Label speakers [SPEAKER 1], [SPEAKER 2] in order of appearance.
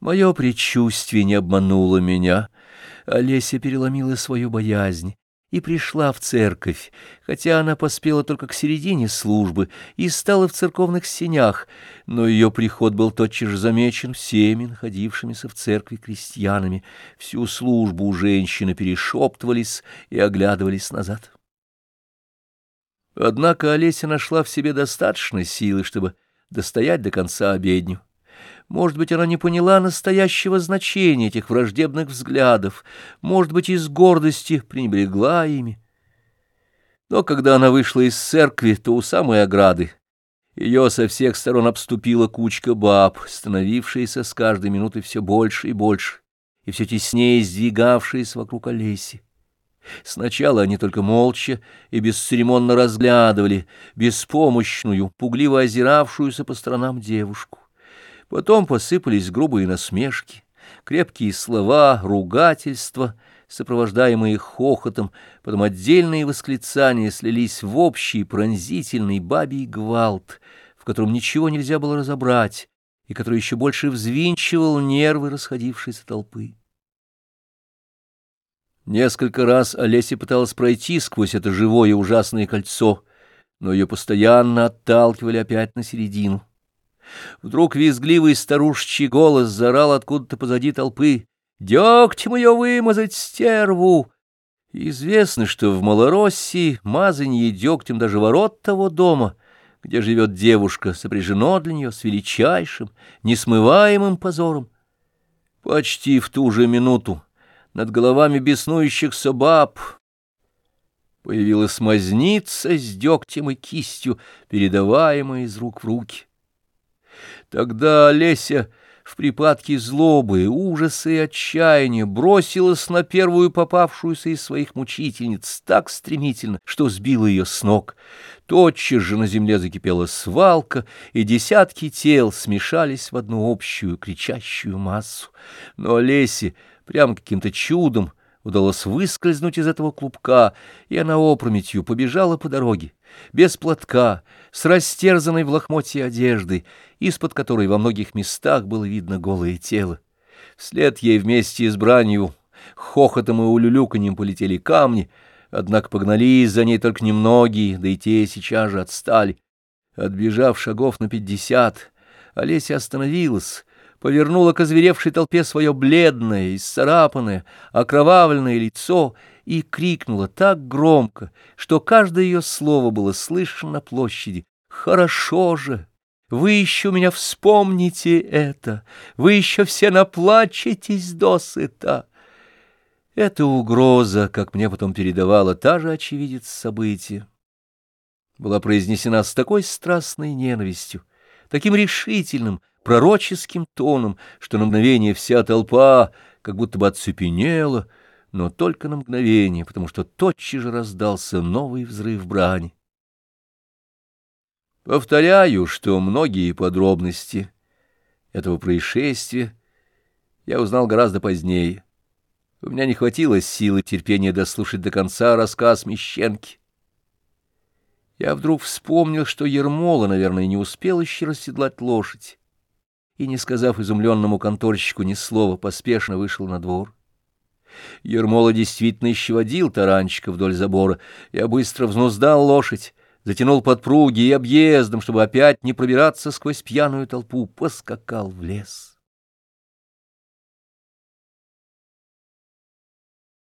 [SPEAKER 1] Мое предчувствие не обмануло меня. Олеся переломила свою боязнь и пришла в церковь, хотя она поспела только к середине службы и стала в церковных сенях, но ее приход был тотчас же замечен всеми находившимися в церкви крестьянами. Всю службу женщины перешептывались и оглядывались назад. Однако Олеся нашла в себе достаточно силы, чтобы достоять до конца обедню. Может быть, она не поняла настоящего значения этих враждебных взглядов, может быть, из гордости пренебрегла ими. Но когда она вышла из церкви, то у самой ограды ее со всех сторон обступила кучка баб, становившаяся с каждой минутой все больше и больше, и все теснее сдвигавшиеся вокруг Олеси. Сначала они только молча и бесцеремонно разглядывали беспомощную, пугливо озиравшуюся по сторонам девушку. Потом посыпались грубые насмешки, крепкие слова, ругательства, сопровождаемые хохотом, потом отдельные восклицания слились в общий пронзительный бабий гвалт, в котором ничего нельзя было разобрать, и который еще больше взвинчивал нервы расходившейся толпы. Несколько раз Олеся пыталась пройти сквозь это живое ужасное кольцо, но ее постоянно отталкивали опять на середину. Вдруг визгливый старушечий голос заорал откуда-то позади толпы. «Дегтем ее вымазать, стерву!» Известно, что в Малороссии мазанье дегтем даже ворот того дома, где живет девушка, сопряжено для нее с величайшим, несмываемым позором. Почти в ту же минуту над головами беснующихся баб появилась мазница с дегтем и кистью, передаваемая из рук в руки. Тогда Олеся в припадке злобы, ужаса и отчаяния бросилась на первую попавшуюся из своих мучительниц так стремительно, что сбила ее с ног. Тотчас же на земле закипела свалка, и десятки тел смешались в одну общую кричащую массу. Но Олесе прямо каким-то чудом удалось выскользнуть из этого клубка, и она опрометью побежала по дороге без платка, с растерзанной в лохмотье одеждой, из-под которой во многих местах было видно голое тело. Вслед ей вместе с бранью, хохотом и улюлюканьем полетели камни, однако погнались за ней только немногие, да и те сейчас же отстали. Отбежав шагов на пятьдесят, Олеся остановилась, повернула к озверевшей толпе свое бледное, исцарапанное, окровавленное лицо и крикнула так громко, что каждое ее слово было слышно на площади. «Хорошо же! Вы еще меня вспомните это! Вы еще все наплачетесь досыта!» Эта угроза, как мне потом передавала та же очевидец события, была произнесена с такой страстной ненавистью, таким решительным, пророческим тоном, что на мгновение вся толпа как будто бы оцепенела, но только на мгновение, потому что тотчас же раздался новый взрыв брани. Повторяю, что многие подробности этого происшествия я узнал гораздо позднее. У меня не хватило силы терпения дослушать до конца рассказ Мещенки. Я вдруг вспомнил, что Ермола, наверное, не успел еще расседлать лошадь, и, не сказав изумленному конторщику ни слова, поспешно вышел на двор. Ермола действительно еще водил таранчика вдоль забора. Я быстро взнуздал лошадь, затянул подпруги и объездом, чтобы опять не пробираться сквозь пьяную толпу, поскакал в лес.